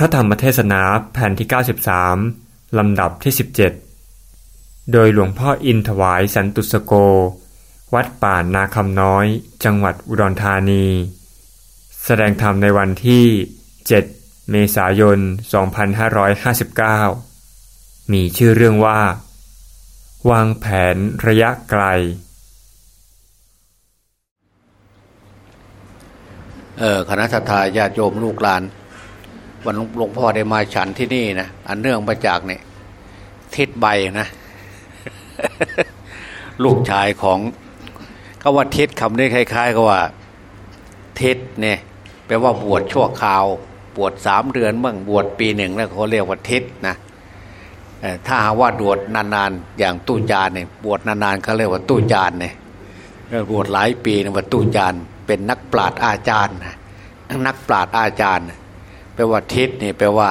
พระธรรมเทศนาแผ่นที่ 93 ลำดับที่ 17 โดยหลวงพ่ออินถวายสันตุสโก วัดป่านาคำน้อย จังหวัดอุดรธานี แสดงธรรมในวันที่ 7 เมษายน 2559 มีชื่อเรื่องว่า วางแผนระยะไกล เออคณะสัตยาญาติโยมลูกหลาน วันหลวงพ่อได้มาฉันที่นี่นะอันเนื่องมาจากเนี่ยทิศใบนะ ลูกชายของก็ว่าทิศคำนี้คล้ายๆกับว่า ทิศเนี่ยแปลว่าบวชชั่วคราว บวชสามเดือนบ้างบวชปีหนึ่งแล้วเขาเรียกว่าทิศนะถ้าหาว่าบวชนานๆอย่างตู้จานเนี่ยบวชนานๆเขาเรียกว่าตู้จานเนี่ยบวชหลายปีนะว่าตู้จานเป็นนักปราชญ์อาจารย์นักปราชญ์อาจารย์ ปลว่าทิศนี่แปลว่า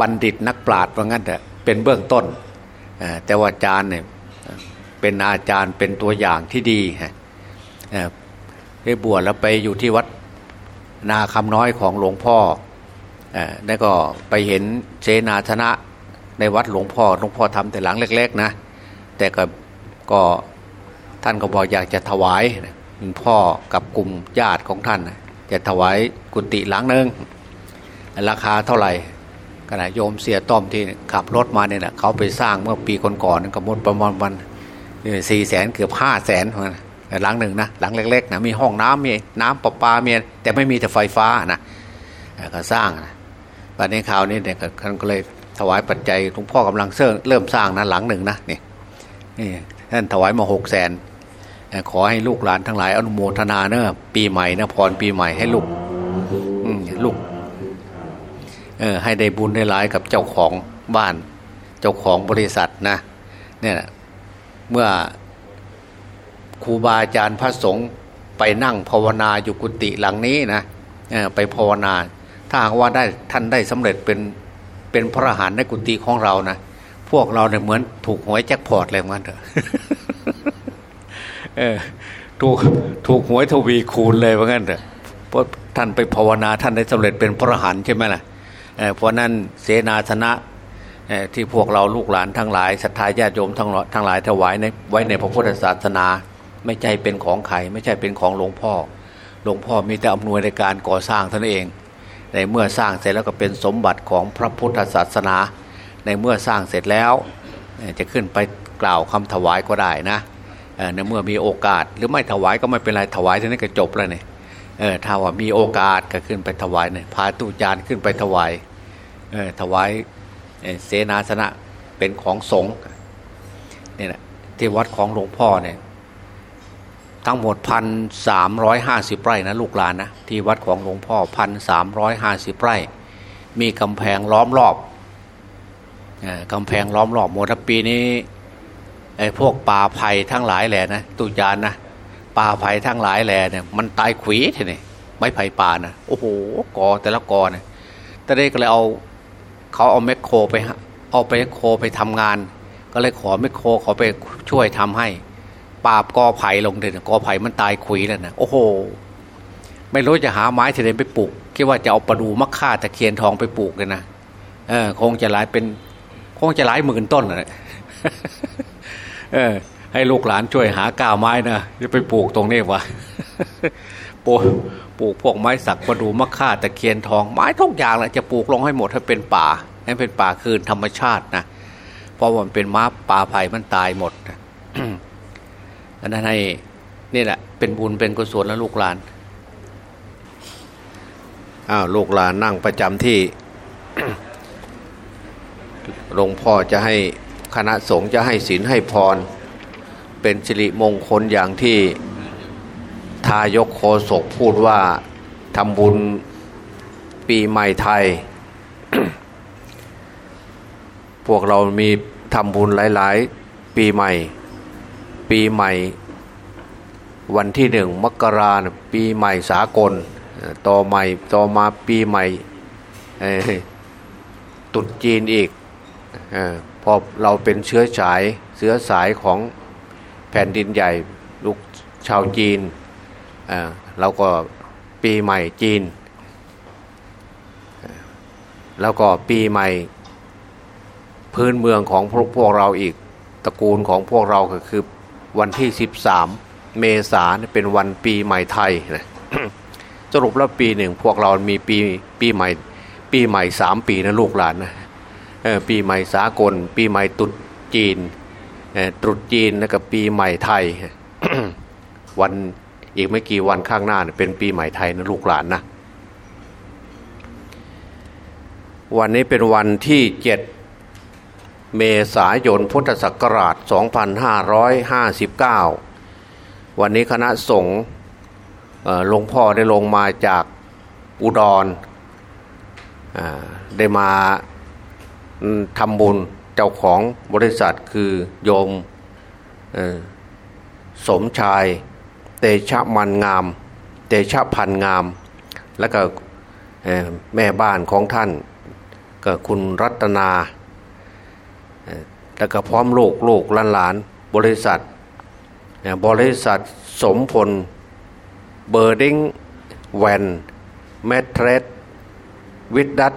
บัณฑิตนักปราชญ์ว่างั้นแต่เป็นเบื้องต้น แต่ว่าอาจารย์เนี่ยเป็นอาจารย์เป็นตัวอย่างที่ดีได้บวชแล้วไปอยู่ที่วัดนาคำน้อยของหลวงพ่อแล้วก็ไปเห็นเจนาธนะในวัดหลวงพ่อหลวงพ่อทำแต่หลังเล็ก ๆ นะ แต่ก็ก็ท่านก็บอกอยากจะถวายคุณพ่อกับกลุ่มญาติของท่าน จะถวายกุฏิหลังหนึ่ง ราคาเท่าไหร่ขณะโยมเสียต้อมที่ขับรถมาเนี่ยนะเขาไปสร้างเมื่อปีก่อนๆก็หมดประมาณวันสี่แสนเกือบห้าแสนหลังหนึ่งนะหลังเล็กๆนะมีห้องน้ำมีน้ำประปามีแต่ไม่มีแต่ไฟฟ้านะก็สร้างนะตอนนี้ข่าวนี้เนี่ยท่านก็เลยถวายปัจจัยหลวงพ่อกำลังเริ่มสร้างนะหลังหนึ่งนะนี่นี่ท่านถวายมาหกแสนขอให้ลูกหลานทั้งหลายอนุโมทนาเนอะปีใหม่นะพรปีใหม่ให้ลูกลูก ให้ได้บุญได้หลายกับเจ้าของบ้าน เจ้าของบริษัทนะเนี่ยเมื่อครูบาอาจารย์พระสงฆ์ไปนั่งภาวนาอยู่กุฏิหลังนี้นะไปภาวนา ถ้าหากว่าได้ท่านได้สำเร็จเป็นเป็นพระหานในกุฏิของเรานะพวกเราเนี่ยเหมือนถูกหวยแจ็คพอตเลยมันเถอะถูกถูกหวยทวีคูณเลยว่างั้นเถอะเพราะท่านไปภาวนาท่านได้สำเร็จเป็นพระหันใช่ไหมล่ะ เพราะนั้นเสนาสนะที่พวกเราลูกหลานทั้งหลายศรัทธาญาติโยมทั้งทั้งหลายถวายในไว้ในพระพุทธศาสนา ไม่ใช่เป็นของใครไม่ใช่เป็นของหลวงพ่อ หลวงพ่อมีแต่อำนวยในการก่อสร้างท่านเอง ในเมื่อสร้างเสร็จแล้วก็เป็นสมบัติของพระพุทธศาสนา ในเมื่อสร้างเสร็จแล้ว จะขึ้นไปกล่าวคำถวายก็ได้นะในเมื่อมีโอกาสหรือไม่ถวายก็ไม่เป็นไรถวายท่านี้ก็จบแล้วเนี่ยเออถ้าว่ามีโอกาสก็ขึ้นไปถวายเนี่ยพาตู้จานขึ้นไปถวาย ถวายเสนาสนะเป็นของสงฆ์เนี่ยนะที่วัดของหลวงพ่อเนี่ยทั้งหมดพันสามร้อยห้าสิบไร่นะลูกหลานนะที่วัดของหลวงพ่อพันสามร้อยห้าสิบไร่ มีกำแพงล้อมรอบกำแพงล้อมรอบหมดปีนี้ไอ้พวกป่าไผ่ทั้งหลายแหละนะตุจานนะป่าไผ่ทั้งหลายแหละเนี่ยมันตายขวีทีนี่ไม้ไผ่ป่านะโอ้โหกอแต่ละกอเนี่ยแต่ได้ก็เลยเอา เขาเอาแมคโครไปเอาไปโครไปทำงาน ก็เลยขอแมคโครขอไปช่วยทำให้ปราบกอไผ่ลงเด่นกอไผ่มันตายขุยแล้วนะโอ้โห ไม่รู้จะหาไม้ที่ไหนไปปลูกคิดว่าจะเอาประดูมะค่าตะเคียนทองไปปลูกเลยนะเออคงจะหลายเป็น คงจะหลายหมื่นต้นเลยเออ ให้ลูกหลานช่วยหาก้าไม้นะจะไปปลูกตรงนี้วะ ปลูกปลูกพวกไม้สักประดูมะค่าตะเคียนทองไม้ทุกอย่างแหละจะปลูกลงให้หมดให้เป็นป่าให้เป็นป่าคืนธรรมชาตินะเพราะมันเป็นม้าป่าไผ่มันตายหมดอันนั้นให้นี่แหละ เป็นบุญเป็นกุศลแล้วลูกหลานอ้าวลูกหลานนั่งประจำที่หลวงพ่อจะให้คณะสงฆ์จะให้ศีลให้พร เป็นสิริมงคลอย่างที่ ทายกโคศกพูดว่าทำบุญปีใหม่ไทย พวกเรามีทำบุญหลาย ๆ ปีใหม่ ปีใหม่ วันที่หนึ่งมกราปีใหม่สากล ต่อใหม่ต่อมาปีใหม่ตุดจีนอีกพอเราเป็นเชื้อสายเชื้อสายของแผ่นดินใหญ่ลูกชาวจีน เราก็ปีใหม่จีน แล้วก็ปีใหม่พื้นเมืองของพวกพวกเราอีกตระกูลของพวกเราก็คือวันที่ 13 เมษาเป็นวันปีใหม่ไทยนะสรุปแล้วปีหนึ่งพวกเรามีปีปีใหม่ปีใหม่สามปีนะลูกหลานนะปีใหม่สากล ปีใหม่ตุดจีนตรุษจีนแล้วก็ปีใหม่ไทย วัน อีกไม่กี่วันข้างหน้าเป็นปีใหม่ไทยนะลูกหลานนะวันนี้เป็นวันที่เจ็ดเมษายนพุทธศักราช 2559 วันนี้คณะสงฆ์หลวงพ่อได้ลงมาจากอุดรได้มาทำบุญเจ้าของบริษัทคือโยมสมชาย เตชะมันงาม เตชะพันงาม แล้วก็แม่บ้านของท่านก็คุณรัตนา แล้วก็พร้อมลูกลูกหลานหลานบริษัท บริษัทสมพล เบอร์ดิงแวนแมทเทรสวิดดัต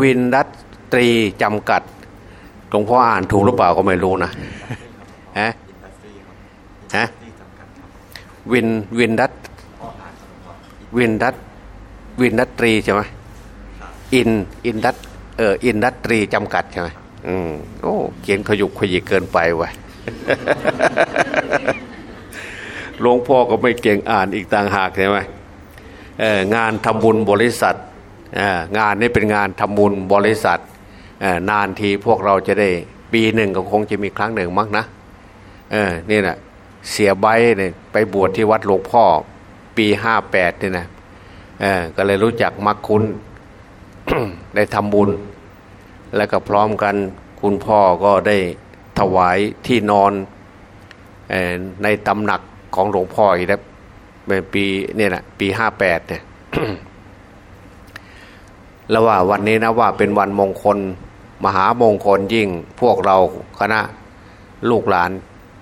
วินดัตตรีจำกัดหลวงพ่ออ่านถูกหรือเปล่าก็ไม่รู้นะฮะ ฮะวินวินดัตวินดัตวินดัตตรีใช่ไหมอินอินดัส เออ Industry จำกัดใช่ไหมอืมโอ้เขียนขยุกขยิกเกินไปวะหลวงพ่อก็ไม่เก่งอ่านอีกต่างหากใช่ไหมงานทำบุญบริษัทงานนี้เป็นงานทำบุญบริษัทนานทีพวกเราจะได้ปีหนึ่งก็คงจะมีครั้งหนึ่งมั้งนะนี่แหละ เสี่ยใบเนี่ยไปบวชที่วัดหลวงพ่อ ปีห้าแปดเนี่ยนะก็เลยรู้จักมักคุณได้ทำบุญ แล้วก็พร้อมกันคุณพ่อก็ได้ถวายที่นอนในตำหนักของหลวงพ่ออีกแล้วปีเนี่ยนะปีห้าแปดเนี่ยแล้วว่าวันนี้นะว่าเป็นวันมงคล มหามงคลยิ่งพวกเราคณะลูกหลาน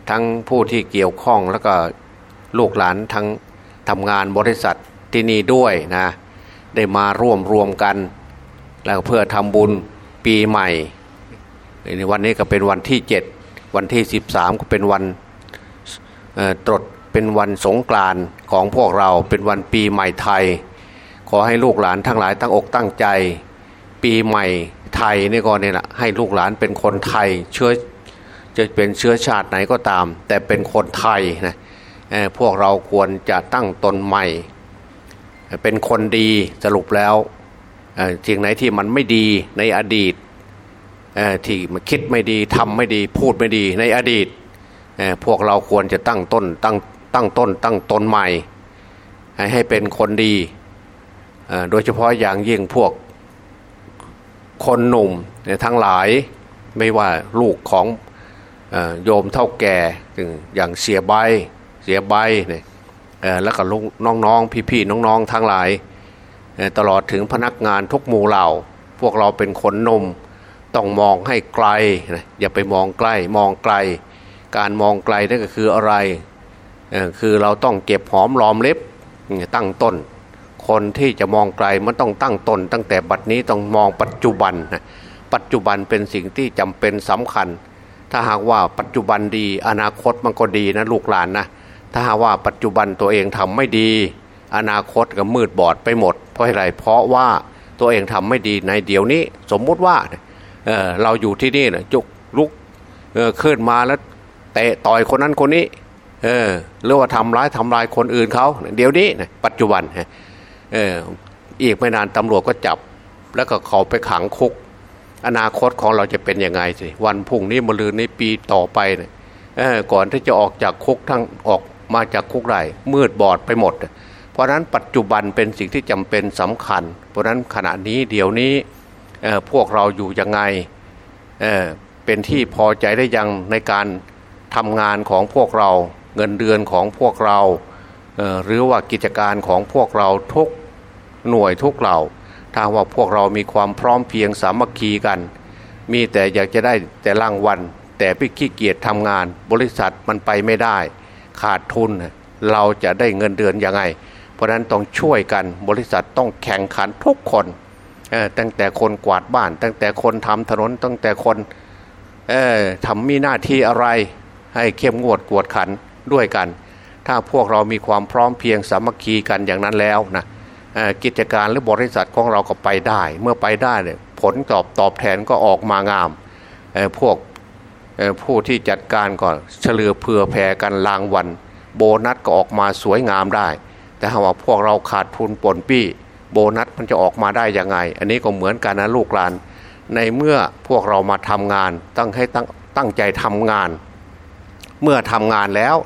ทั้งผู้ที่เกี่ยวข้องแล้วก็ลูกหลานทั้งทำงานบริษัทที่นี่ด้วยนะได้มาร่วมรวมกัน แล้วเพื่อทำบุญปีใหม่ในวันนี้ก็เป็นวันที่เจ็ดวันที่สิบสามก็เป็นวันตรดเป็นวันสงกรานของพวกเราเป็นวันปีใหม่ไทย ขอให้ลูกหลานทั้งหลายตั้งอกตั้งใจ ปีใหม่ไทยนี่ก็เนี่ยแหละให้ลูกหลานเป็นคนไทยเชื้อ จะเป็นเชื้อชาติไหนก็ตาม แต่เป็นคนไทยนะพวกเราควรจะตั้งตนใหม่ เป็นคนดีสรุปแล้วสิ่งไหนที่มันไม่ดีในอดีตที่มันคิดไม่ดีทำไม่ดีพูดไม่ดีในอดีต พวกเราควรจะตั้งต้นตั้งตั้งต้น ตั้งตนใหม่ ให้เป็นคนดี โดยเฉพาะอย่างยิ่งพวกคนหนุ่มทั้งหลายไม่ว่าลูกของ โยมเท่าแก่อย่างเสียใบเสียใบเนี่ยแล้วก็ลูกน้องๆ พี่ๆ น้องๆ ทั้งหลาย ตลอดถึงพนักงานทุกหมู่เหล่า พวกเราเป็นคนนมต้องมองให้ไกลอย่าไปมองใกล้มองไกล การมองไกลนั่นก็คืออะไรคือเราต้องเก็บหอมรอมเล็บตั้งต้น คนที่จะมองไกลมันต้องตั้งตนตั้งแต่บัดนี้ต้องมองปัจจุบันปัจจุบันเป็นสิ่งที่จำเป็นสำคัญ ถ้าหากว่าปัจจุบันดี อนาคตมันก็ดีนะลูกหลานนะถ้าหากว่าปัจจุบันตัวเองทำไม่ดี อนาคตก็มืดบอดไปหมด เพราะอะไรเพราะว่าตัวเองทำไม่ดีในเดี๋ยวนี้ สมมุติว่าเเราอยู่ที่นี่นะจุกลุกเขึ้นมาแล้วเตะต่อยคนนั้นคนนี้เออหรือว่าทำร้ายทำลายคนอื่นเขาเดี๋ยวนี้นะปัจจุบันเอออีกไม่นานตำรวจก็จับ แล้วก็เขาไปขังคุก อนาคตของเราจะเป็นยังไงสิวันพุ่งนี้มะลืนในปีต่อไปเนี่ยก่อนที่จะออกจากคุกทั้งออกมาจากคุกไรมืดบอดไปหมด เพราะนั้นปัจจุบันเป็นสิ่งที่จำเป็นสำคัญ เพราะนั้นขณะนี้เดี๋ยวนี้พวกเราอยู่ยังไงเเป็นที่พอใจได้ยังในการทำงานของพวกเราเงินเดือนของพวกเรา หรือว่ากิจการของพวกเราทุกหน่วยทุกเหล่า ถ้าว่าพวกเรามีความพร้อมเพียงสามัคคีกัน มีแต่อยากจะได้แต่รางวัลแต่พี่ขี้เกียจทำงาน บริษัทมันไปไม่ได้ ขาดทุน เราจะได้เงินเดือนยังไง เพราะนั้นต้องช่วยกันบริษัทต้องแข่งขันทุกคนตั้งแต่คนกวาดบ้าน ตั้งแต่คนทำถนนตั้งแต่คนทำมีหน้าที่อะไร ให้เข้มงวดกวดขันด้วยกัน ถ้าพวกเรามีความพร้อมเพียงสามัคคีกันอย่างนั้นแล้วนะ กิจการหรือบริษัทของเราก็ไปได้ เมื่อไปได้เนี่ยผลตอบตอบแทนก็ออกมางามพวกผู้ที่จัดการก็เฉลือเผื่อแผ่กันรางวัลโบนัสก็ออกมาสวยงามได้ แต่ถ้าว่าพวกเราขาดทุนปนปี้ โบนัสมันจะออกมาได้ยังไง อันนี้ก็เหมือนกันนะลูกหลาน ในเมื่อพวกเรามาทำงานตั้งให้ตั้งตั้งใจทำงาน เมื่อทำงานแล้ว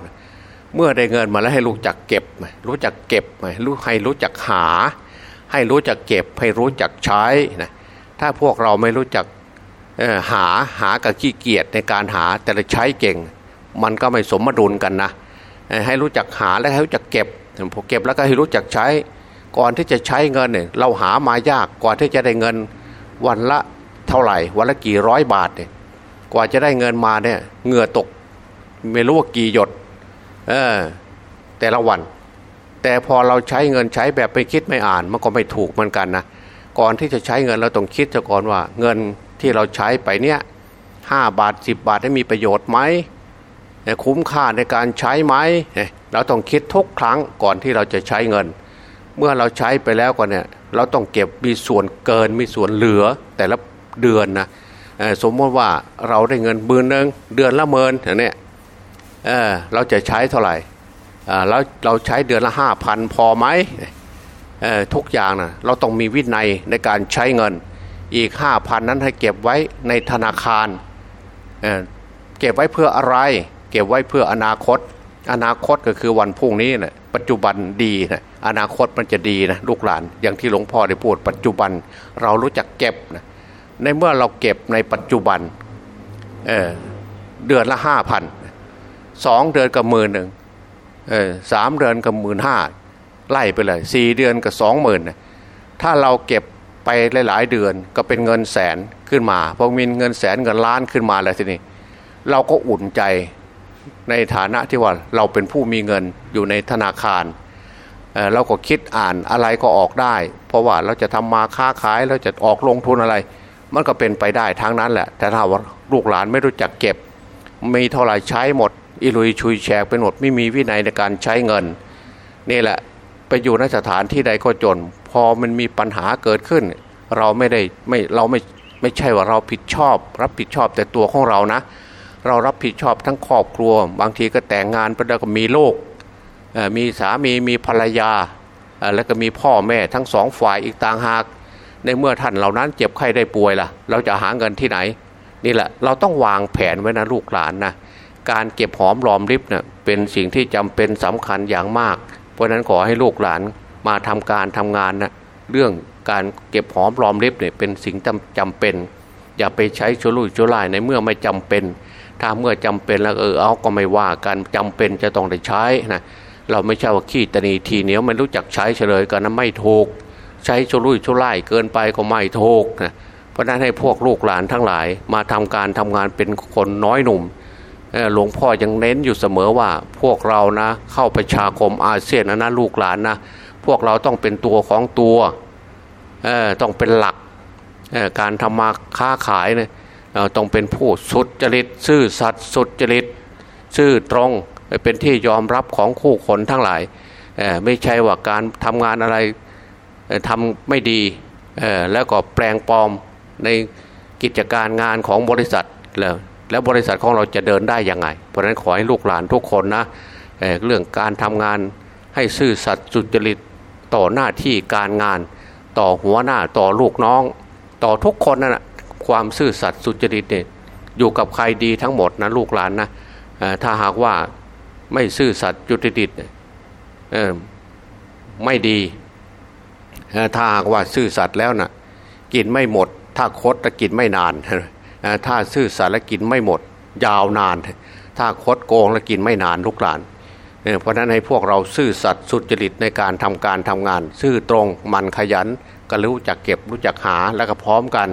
เมื่อได้เงินมาแล้วให้รู้จักเก็บรู้จักเก็บรู้ให้รู้จักหา ให้รู้จักเก็บ ให้รู้จักใช้นะถ้าพวกเราไม่รู้จักหาหากับขี้เกียจในการหาแต่ละใช้เก่ง มันก็ไม่สมดุลกันนะให้รู้จักหาและให้รู้จักเก็บพอเก็บแล้วก็ให้รู้จักใช้ ก่อนที่จะใช้เงินเนี่ยเราหามายากก่อนที่จะได้เงินวันละเท่าไหร่ วันละกี่ร้อยบาทเนี่ยกว่าจะได้เงินมาเนี่ยเหงื่อตก ไม่รู้ว่ากี่หยด เออแต่ละวัน แต่พอเราใช้เงินใช้แบบไม่คิดไม่อ่านมันก็ไม่ถูกเหมือนกันนะก่อนที่จะใช้เงินเราต้องคิดจะก่อนว่า เงินที่เราใช้ไปเนี่ยห้าบาทสิบบาทได้มีประโยชน์ไหมคุ้มค่าในการใช้ไหมเราต้องคิดทุกครั้งก่อนที่เราจะใช้เงิน เมื่อเราใช้ไปแล้วก็เนี่ยเราต้องเก็บมีส่วนเกินมีส่วนเหลือแต่ละเดือนนะสมมติว่าเราได้เงินหมื่นหนึ่งเดือนละเมินอย่างนี้เเราจะใช้เท่าไหร่แล้วเราใช้เดือนละห้าพันพอไหมทุกอย่างนะเราต้องมีวินัยในการใช้เงินอีกห้าพันนั้นให้เก็บไว้ในธนาคารเเก็บไว้เพื่ออะไร เก็บไว้เพื่ออนาคต อนาคตก็คือวันพรุ่งนี้นะปัจจุบันดีนะอนาคตมันจะดีนะลูกหลานอย่างที่หลวงพ่อได้พูด ปัจจุบันเรารู้จักเก็บนะในเมื่อเราเก็บในปัจจุบันเเดือนละห้าพัน สองเดือนกับหมื่นหนึ่งสามเดือนกับหมื่นห้าไล่ไปเลยสี่เดือนกับสองหมื่นถ้าเราเก็บไปหลาย ๆ เดือนก็เป็นเงินแสนขึ้นมาพอมีเงินแสนเงินล้านขึ้นมาแล้วทีนี้ เราก็อุ่นใจในฐานะที่ว่าเราเป็นผู้มีเงินอยู่ในธนาคารเเราก็คิดอ่านอะไรก็ออกได้ เพราะว่าเราจะทำมาค้าขายเราจะออกลงทุนอะไร มันก็เป็นไปได้ทั้งนั้นแหละ แต่ถ้าว่าลูกหลานไม่รู้จักเก็บ มีเท่าไหร่ใช้หมด อิลุยชุยแชกเป็นหมดไม่มีวินัยในการใช้เงิน นี่แหละไปอยู่ในสถานที่ใดก็จน พอมันมีปัญหาเกิดขึ้น เราไม่ได้ไม่เราไม่ไม่ใช่ว่าเราผิดชอบ รับผิดชอบแต่ตัวของเรานะ เรารับผิดชอบทั้งครอบครัว บางทีก็แต่งงานไปแล้วก็มีลูกมีสามีมีภรรยา แล้วก็มีพ่อแม่ทั้งสองฝ่ายอีกต่างหาก ในเมื่อท่านเหล่านั้นเจ็บไข้ได้ป่วยล่ะ เราจะหาเงินที่ไหน นี่แหละเราต้องวางแผนไว้นะลูกหลานนะ การเก็บหอมรอมริบเนะ่ยเป็นสิ่งที่จำเป็นสำคัญอย่างมาก เพราะนั้นขอให้ลูกหลานมาทำการทำงานนะเรื่องการเก็บหอมรอมริบเนี่ยเป็นสิ่งจำจำเป็น อย่าไปใช้ชลุยชุลายในเมื่อไม่จำเป็น ถ้าเมื่อจำเป็นแล้วเออเอาก็ไม่ว่ากันจำเป็นจะต้องได้ใช้นะเราไม่ใช่ว่าขี้ตนีทีเหนียวไม่รู้จักใช้เฉลยกันนะไม่ถูก ใช้ชลุยชุลายเกินไปก็ไม่ถูกนะเพราะนั้นให้พวกลูกหลานทั้งหลายมาทำการทำงานเป็นคนน้อยหนุ่ม หลวงพ่อยังเน้นอยู่เสมอว่าพวกเรานะเข้าประชาคมอาเซียนนะลูกหลานนะพวกเราต้องเป็นตัวของตัวต้องเป็นหลักการทำมาค้าขายเนี่ยต้องเป็นผู้สุดจริตซื่อสัตย์สุดจริตซื่อตรงเป็นที่ยอมรับของคู่คนทั้งหลาย ไม่ใช่ว่าการทำงานอะไรทำไม่ดีแล้วก็แปลงปลอมในกิจการงานของบริษัทแล้ว แล้วบริษัทของเราจะเดินได้ยังไง เพราะฉะนั้นขอให้ลูกหลานทุกคนนะเเรื่องการทำงานให้ซื่อสัตย์สุจริตต่อหน้าที่การงาน ต่อหัวหน้าต่อลูกน้อง ต่อทุกคนนั่นแหะความซื่อสัตย์สุจริตเนี่ยอยู่กับใครดีทั้งหมดนะลูกหลานนะถ้าหากว่าไม่ซื่อสัตย์สุจริตไม่ดี ถ้าหากว่าซื่อสัตย์แล้วนะ่ะกินไม่หมด ถ้าคดจะกินไม่นาน ถ้าซื่อสัตย์แล้วกินไม่หมด ยาวนาน ถ้าคดโกงแล้วกินไม่นานลูกหลานเพราะนั้นให้พวกเราซื่อสัตย์สุจริตในการทำการทำงาน ซื่อตรงมันขยันก็รู้จักเก็บรู้จักหาแล้วก็พร้อมกัน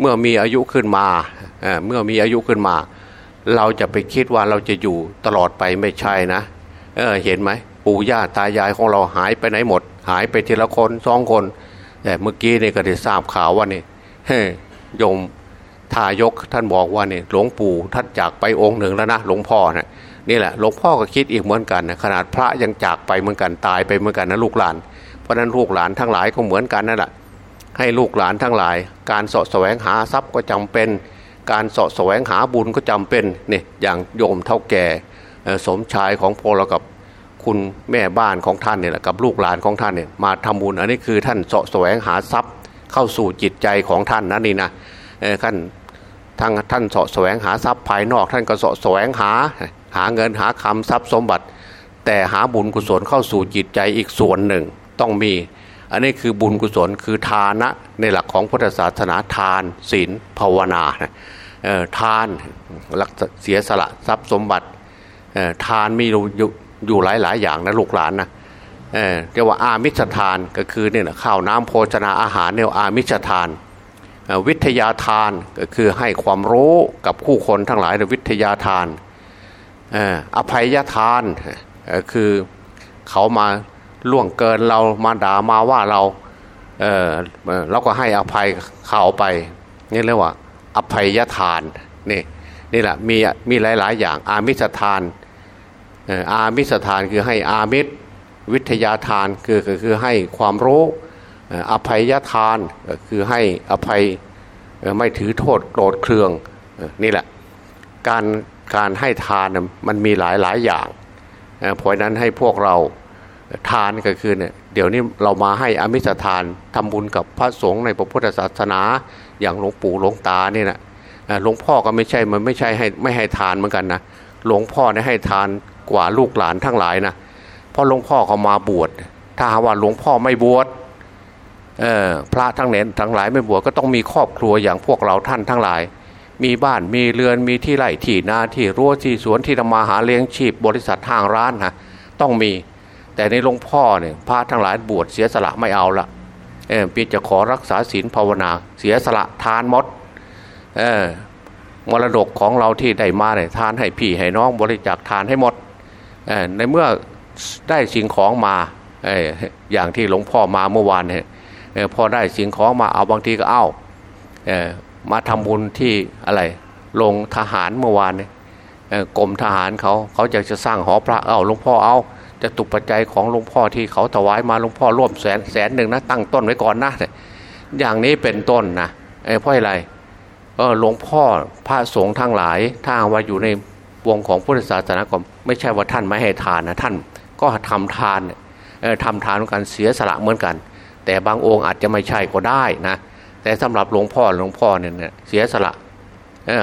เมื่อมีอายุขึ้นมาเมื่อมีอายุขึ้นมา เราจะไปคิดว่าเราจะอยู่ตลอดไปไม่ใช่นะเเห็นไหมปู่ย่าตายายของเราหายไปไหนหมด หายไปทีละคนสองคน แต่เมื่อกี้นี่ก็ได้ทราบข่าวว่านี่โยม ทายกท่านบอกว่าเนี่ยหลวงปู่ท่านจากไปองค์หนึ่งแล้วนะหลวงพ่อนะนี่แหละหลวงพ่อก็คิดอีกเหมือนกันนะขนาดพระยังจากไปเหมือนกันตายไปเหมือนกันนะลูกหลาน เพราะนั้นลูกหลานทั้งหลายก็เหมือนกันนั่นแหละให้ลูกหลานทั้งหลาย การสาะแสวงหาทรัพย์ก็จำเป็น การสาะแสวงหาบุญก็จำเป็นนี่อย่างโยมเท่าแก่สมชายของพวกเรากับคุณแม่บ้านของท่านเนี่ยแหละกับลูกหลานของท่านเนี่ยมาทำบุญอันนี้คือท่านสาะแสวงหาทรัพย์เข้าสู่จิตใจของท่านนะนี่นะท่าน ทางท่านสาะแสวงหาทรัพย์ภายนอก ท่านก็สาะแสวงหาหาเงินหาคำทรัพย์สมบัติ แต่หาบุญกุศลเข้าสู่จิตใจอีกส่วนหนึ่งต้องมี อันนี้คือบุญกุศลคือทานะในหลักของพุทธศาสนาทานศีลภาวนาทานลักเสียสละทรัพย์สมบัติทานมีอยู่หลายหลายอย่างนะลูกหลานนะเรียกว่าอามิชทานก็คือเนี่ยข้าวน้ำโภชนาอาหารเนี่ยอามิชทาน วิทยาทานก็คือให้ความรู้กับคู่คนทั้งหลายในวิทยาทานอภัยทานคือเขามาล่วงเกินเรามาด่ามาว่าเราเเราก็ให้อภัยเขาไปนี่เรียกว่า อภัยทานนี่นี่แหละมีมีหลาย ๆ อย่างอามิสทานอามิสทานคือให้อามิตรวิทยาทานคือคือให้ความรู้ อภัยทานคือให้อภัยไม่ถือโทษโกรธเคืองนี่แหละ การการให้ทานมันมีหลายหลายอย่างเพราะนั้นให้พวกเราทานก็คือเนี่ยเดี๋ยวนี้เรามาให้อมิสทานทำบุญกับพระสงฆ์ในพระพุทธศาสนา อย่างหลวงปู่หลวงตาเนี่ยนะหลวงพ่อก็ไม่ใช่มันไม่ใช่ให้ไม่ให้ทานเหมือนกันนะหลวงพ่อเนี่ยให้ทานกว่าลูกหลานทั้งหลายนะเพราะหลวงพ่อเขามาบวชถ้าหาว่าหลวงพ่อไม่บวช พระทั้งเน้นทั้งหลายไม่บวชก็ต้องมีครอบครัวอย่างพวกเราท่านทั้งหลาย มีบ้านมีเรือนมีที่ไร่ที่นาที่รั้วที่สวนที่ทำมาหาเลี้ยงชีพ บริษัททางร้านฮะต้องมี แต่ในหลวงพ่อเนี่ยพระทั้งหลายบวชเสียสละไม่เอาละเออปีจะขอรักษาศีลภาวนา เสียสละทานมดเออมรดกของเราที่ได้มาเนี่ยทานให้พี่ให้น้องบริจาคทานให้หมดเออในเมื่อได้สิ่งของมาเอออย่างที่หลวงพ่อมาเมื่อวานเนี่ย พอได้สิ่งของมาเอาบางทีก็เอาเออมาทำบุญที่อะไรลงทหารเมื่อวานเนี่ยกรมทหารเขาเขาอยากจะสร้างหอพระเอาหลวงพ่อเอาจะตุปัจจัยของหลวงพ่อที่เขาถวายมาหลวงพ่อร่วมแสนแสนหนึ่งนะตั้งต้นไว้ก่อนนะอย่างนี้เป็นต้นนะเพราะอะไรเออหลวงพ่อพระสงฆ์ทั้งหลายถ้าว่าอยู่ในวงของพุทธศาสนาก็ไม่ใช่ว่าท่านไม่ให้ทานนะท่านก็ทำทานเออทำทานกันเสียสละเหมือนกัน แต่บางองค์อาจจะไม่ใช่ก็ได้นะแต่สำหรับหลวงพ่อหลวงพ่อเนี่ยเสียสละ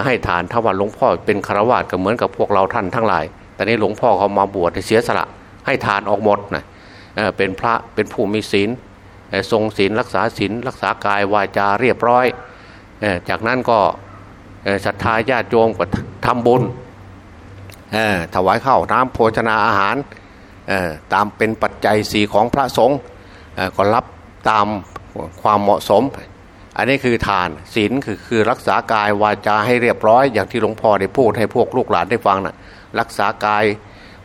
ให้ทานถ้าว่าหลวงพ่อเป็นฆรวาสก็เหมือนกับพวกเราท่านทั้งหลาย แต่นี้หลวงพ่อเขามาบวชเสียสละ ให้ทานออกหมดนะเป็นพระเป็นผู้มีศีลทรงศีลรักษาศีลรักษากายวาจาเรียบร้อย จากนั้นก็ศรัทธาญาติโยมก็ทำบุญถวายข้าวน้ำโภชนาอาหารตามเป็นปัจจัยสีของพระสงฆ์ก็รับ ตามความเหมาะสม อันนี้คือทานศีลคือคือรักษากายวาจาให้เรียบร้อย อย่างที่หลวงพ่อได้พูดให้พวกลูกหลานได้ฟังนะ่ะรักษากาย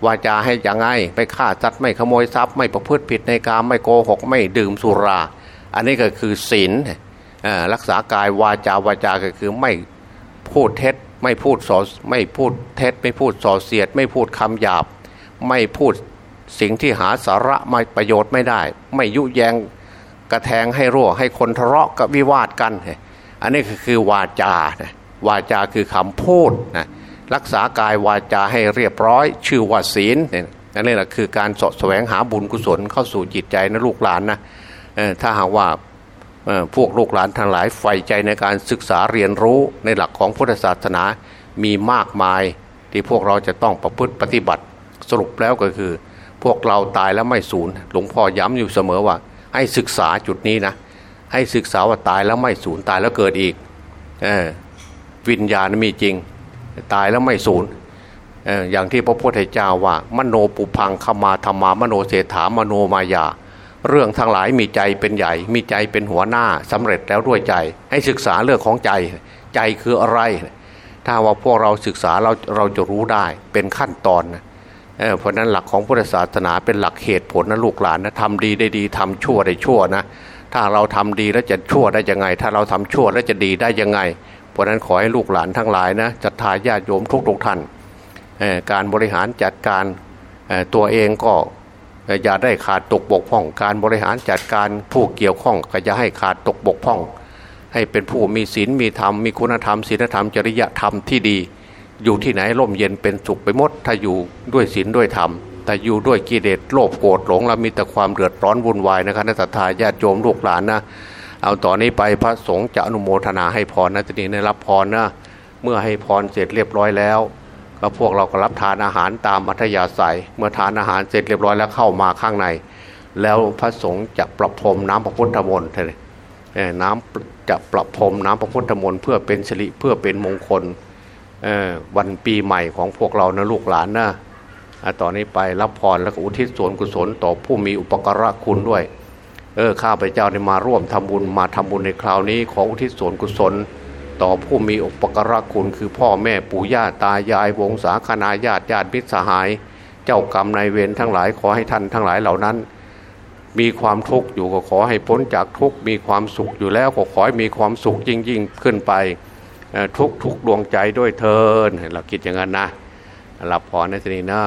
วาจาให้อย่างไงไม่ฆ่าจัดไม่ขโมยทรัพย์ไม่ประพฤติผิดในการไม่โกหกไม่ดื่มสุรา อันนี้ก็คือศีลรักษากายวาจาวาจาก็คือไม่พูดเท็จไม่พูดสอไม่พูดเท็จไม่พูดส่อเสียด ไม่พูดคำหยาบ ไม่พูดสิ่งที่หาสาระไม่ประโยชน์ไม่ได้ ไม่ยุแยง กระแทงให้รั่ว ให้คนทะเลาะกับวิวาทกัน อันนี้คือวาจาวาจาคือคำพูดนะรักษากายวาจาให้เรียบร้อย ชื่อว่าศีลเนี่ยนั่นแหละคือการสะแสวงหาบุญกุศลเข้าสู่จิตใจนะลูกหลานนะถ้าหากว่าพวกลูกหลานทั้งหลายใฝ่ใจในการศึกษาเรียนรู้ในหลักของพุทธศาสนามีมากมายที่พวกเราจะต้องประพฤติปฏิบัติสรุปแล้วก็คือ พวกเราตายแล้วไม่สูญหลวงพ่อย้ำอยู่เสมอว่า ให้ศึกษาจุดนี้นะ ให้ศึกษาว่าตายแล้วไม่สูญตายแล้วเกิดอีกวิญญาณมีจริง ตายแล้วไม่สูญอย่างที่พระพุทธเจ้าว่า มโนปุพังขมาธรรมามโนเศรษฐามโนมายา เรื่องทั้งหลายมีใจเป็นใหญ่ มีใจเป็นหัวหน้าสำเร็จแล้วด้วยใจ ให้ศึกษาเรื่องของใจ ใจคืออะไร ถ้าว่าพวกเราศึกษาเราเราจะรู้ได้เป็นขั้นตอน เพราะนั้นหลักของพุทธศาสนาเป็นหลักเหตุผลนะลูกหลานนะทำดีได้ดีทำชั่วได้ชั่วนะถ้าเราทำดีแล้วจะชั่วได้ยังไง ถ้าเราทำชั่วแล้วจะดีได้ยังไง เพราะนั้นขอให้ลูกหลานทั้งหลายนะจะทายาทโยมทุกทุกท่านการบริหารจัดการตัวเองก็อย่าได้ขาดตกบกพร่อง การบริหารจัดการผู้เกี่ยวข้องก็อย่าให้ขาดตกบกพร่อง ให้เป็นผู้มีศีลมีธรรมมีคุณธรรมศีลธรรมจริยธรรมที่ดี อยู่ที่ไหนร่มเย็นเป็นสุขไปหมด ถ้าอยู่ด้วยศีลด้วยธรรม แต่อยู่ด้วยกิเลสโลภโกรธหลงแล้วมีแต่ความเดือดร้อนวุ่นวายนะครับนักทาญาติโยมลูกหลานนะ เอาต่อนนี้ไปพระสงฆ์จะอนุโมทนาให้พรนะทีนี้ได้รับพรนะ เมื่อให้พรเสร็จเรียบร้อยแล้ว ก็พวกเราก็รับทานอาหารตามอัธยาศัย เมื่อทานอาหารเสร็จเรียบร้อยแล้วเข้ามาข้างใน แล้วพระสงฆ์จะประพรมน้ำพระพุทธมนต์เลยน้ำจะประพรมน้ำพระพุทธมนต์เพื่อเป็นสิริเพื่อเป็นมงคล วันปีใหม่ของพวกเรานะลูกหลานนะต่อนนี้ไปรับพรแล้วก็อุทิศส่วนกุศลต่อผู้มีอุปการะคุณด้วย เออข้าพเจ้าได้มาร่วมทำบุญมาทำบุญในคราวนี้ ขออุทิศส่วนกุศล ต่อผู้มีอุปการะคุณ คือพ่อแม่ปู่ย่าตายายวงศาคณาญาติญาติมิตรสหาย เจ้ากรรมนายเวรทั้งหลายขอให้ท่านทั้งหลายเหล่านั้น มีความทุกข์อยู่ก็ขอให้พ้นจากทุกข์มีความสุขอยู่แล้วก็ขอให้มีความสุขยิ่งยิ่งขึ้นไป ทุกทุกดวงใจด้วยเทินเราคิดอย่างนั้นนะรับพอในทีนี้นะ